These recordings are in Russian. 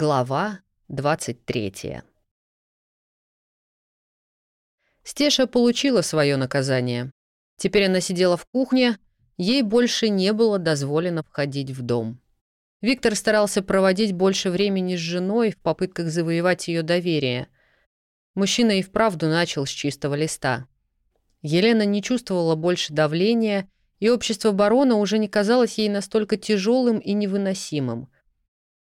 Глава 23 Стеша получила свое наказание. Теперь она сидела в кухне, ей больше не было дозволено входить в дом. Виктор старался проводить больше времени с женой в попытках завоевать ее доверие. Мужчина и вправду начал с чистого листа. Елена не чувствовала больше давления, и общество барона уже не казалось ей настолько тяжелым и невыносимым –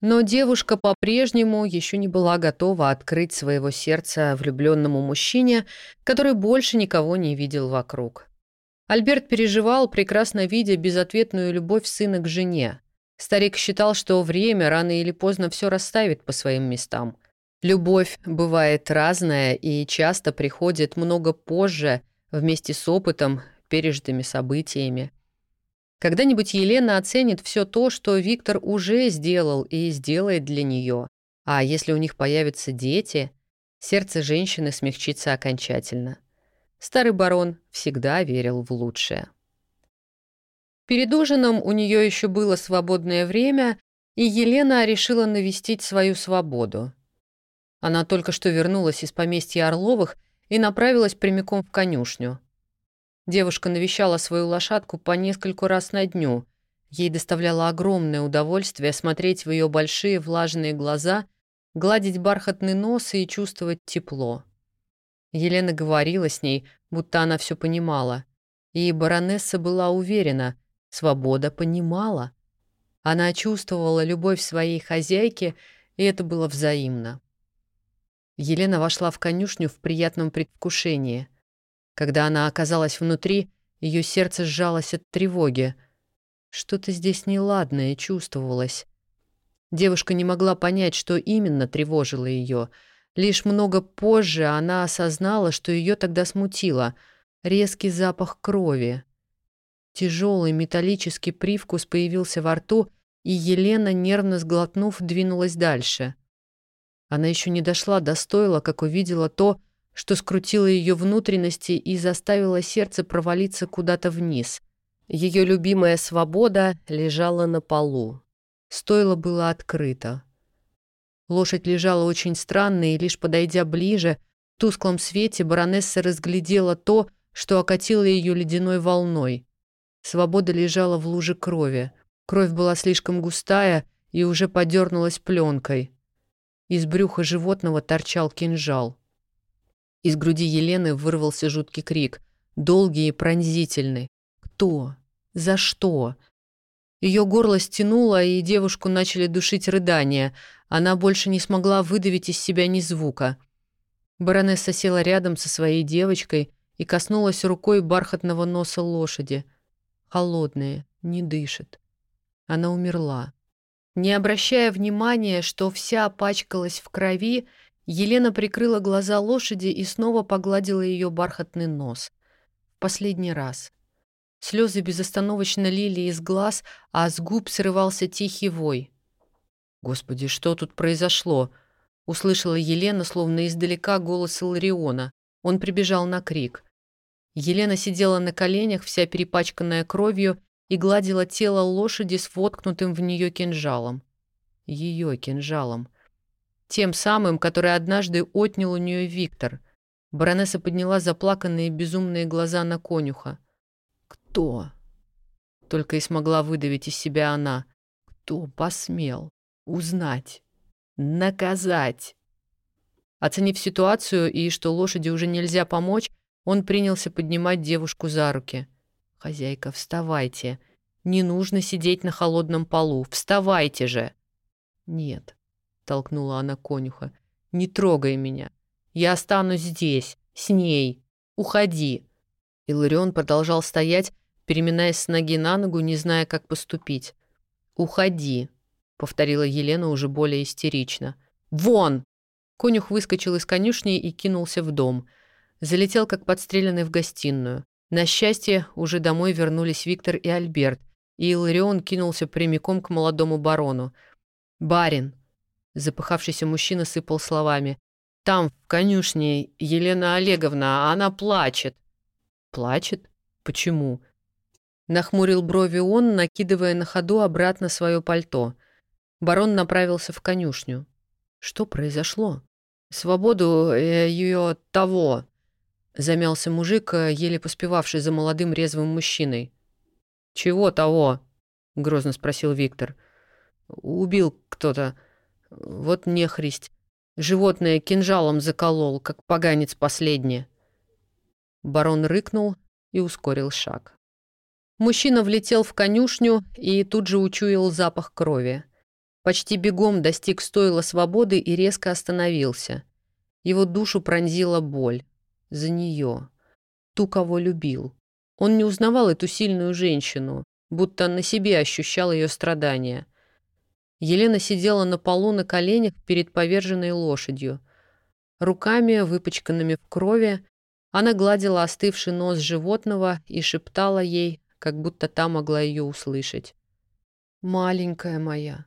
но девушка по-прежнему еще не была готова открыть своего сердца влюбленному мужчине, который больше никого не видел вокруг. Альберт переживал, прекрасно видя безответную любовь сына к жене. Старик считал, что время рано или поздно все расставит по своим местам. Любовь бывает разная и часто приходит много позже, вместе с опытом, пережитыми событиями. Когда-нибудь Елена оценит все то, что Виктор уже сделал и сделает для нее. А если у них появятся дети, сердце женщины смягчится окончательно. Старый барон всегда верил в лучшее. Перед ужином у нее еще было свободное время, и Елена решила навестить свою свободу. Она только что вернулась из поместья Орловых и направилась прямиком в конюшню. Девушка навещала свою лошадку по нескольку раз на дню. Ей доставляло огромное удовольствие смотреть в ее большие влажные глаза, гладить бархатный нос и чувствовать тепло. Елена говорила с ней, будто она все понимала. И баронесса была уверена, свобода понимала. Она чувствовала любовь своей хозяйки, и это было взаимно. Елена вошла в конюшню в приятном предвкушении – когда она оказалась внутри, ее сердце сжалось от тревоги. Что-то здесь неладное чувствовалось. Девушка не могла понять, что именно тревожило ее. Лишь много позже она осознала, что ее тогда смутило. Резкий запах крови. Тяжелый металлический привкус появился во рту, и Елена, нервно сглотнув, двинулась дальше. Она еще не дошла до стойла, как увидела то, что скрутило ее внутренности и заставило сердце провалиться куда-то вниз. Ее любимая свобода лежала на полу. Стоило было открыто. Лошадь лежала очень странно, и лишь подойдя ближе, в тусклом свете баронесса разглядела то, что окатило ее ледяной волной. Свобода лежала в луже крови. Кровь была слишком густая и уже подернулась пленкой. Из брюха животного торчал кинжал. Из груди Елены вырвался жуткий крик, долгий и пронзительный. «Кто? За что?» Ее горло стянуло, и девушку начали душить рыдания. Она больше не смогла выдавить из себя ни звука. Баронесса села рядом со своей девочкой и коснулась рукой бархатного носа лошади. Холодная, не дышит. Она умерла. Не обращая внимания, что вся пачкалась в крови, Елена прикрыла глаза лошади и снова погладила ее бархатный нос. Последний раз. Слезы безостановочно лили из глаз, а с губ срывался тихий вой. «Господи, что тут произошло?» — услышала Елена, словно издалека голос Илариона. Он прибежал на крик. Елена сидела на коленях, вся перепачканная кровью, и гладила тело лошади с воткнутым в нее кинжалом. Ее кинжалом. Тем самым, который однажды отнял у нее Виктор. Баронесса подняла заплаканные безумные глаза на конюха. «Кто?» Только и смогла выдавить из себя она. «Кто посмел? Узнать? Наказать?» Оценив ситуацию и что лошади уже нельзя помочь, он принялся поднимать девушку за руки. «Хозяйка, вставайте. Не нужно сидеть на холодном полу. Вставайте же!» «Нет, — толкнула она конюха. «Не трогай меня. Я останусь здесь, с ней. Уходи». Иларион продолжал стоять, переминаясь с ноги на ногу, не зная, как поступить. «Уходи», — повторила Елена уже более истерично. «Вон!» Конюх выскочил из конюшни и кинулся в дом. Залетел, как подстреленный, в гостиную. На счастье, уже домой вернулись Виктор и Альберт, и Иларион кинулся прямиком к молодому барону. «Барин!» Запыхавшийся мужчина сыпал словами. «Там, в конюшне, Елена Олеговна, она плачет». «Плачет? Почему?» Нахмурил брови он, накидывая на ходу обратно свое пальто. Барон направился в конюшню. Что произошло? Свободу э, ее того. Замялся мужик, э, еле поспевавший за молодым резвым мужчиной. «Чего того?» — грозно спросил Виктор. «Убил кто-то. Вот нехристь. Животное кинжалом заколол, как поганец последнее». Барон рыкнул и ускорил шаг. Мужчина влетел в конюшню и тут же учуял запах крови. Почти бегом достиг стойла свободы и резко остановился. Его душу пронзила боль. За нее. Ту, кого любил. Он не узнавал эту сильную женщину, будто на себе ощущал ее страдания. Елена сидела на полу на коленях перед поверженной лошадью. Руками, выпачканными в крови, она гладила остывший нос животного и шептала ей, как будто та могла ее услышать. «Маленькая моя,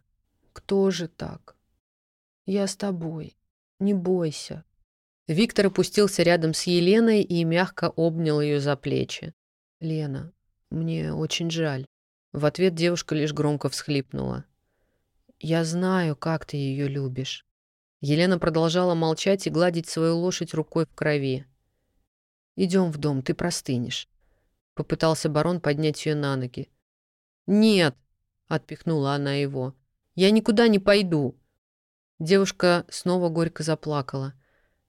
кто же так? Я с тобой, не бойся». Виктор опустился рядом с Еленой и мягко обнял ее за плечи. «Лена, мне очень жаль». В ответ девушка лишь громко всхлипнула. «Я знаю, как ты ее любишь». Елена продолжала молчать и гладить свою лошадь рукой в крови. «Идем в дом, ты простынешь». Попытался барон поднять ее на ноги. «Нет!» — отпихнула она его. «Я никуда не пойду!» Девушка снова горько заплакала.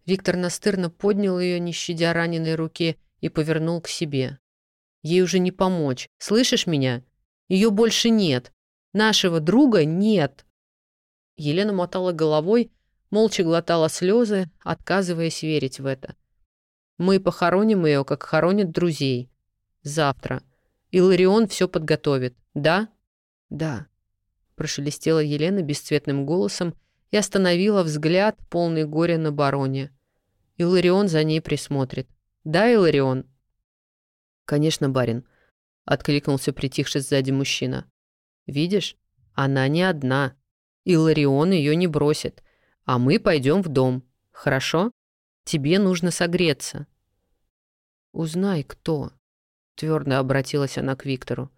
Виктор настырно поднял ее, не щадя раненой руки, и повернул к себе. «Ей уже не помочь. Слышишь меня? Ее больше нет. Нашего друга нет!» Елена мотала головой, молча глотала слезы, отказываясь верить в это. «Мы похороним ее, как хоронят друзей. Завтра. Иларион все подготовит. Да? Да. Прошелестела Елена бесцветным голосом и остановила взгляд, полный горя на бароне. Иларион за ней присмотрит. Да, Иларион? Конечно, барин. Откликнулся притихший сзади мужчина. Видишь, она не одна. Иларион ее не бросит. А мы пойдем в дом. Хорошо? Тебе нужно согреться. Узнай, кто. Твердо обратилась она к Виктору.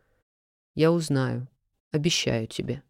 «Я узнаю. Обещаю тебе».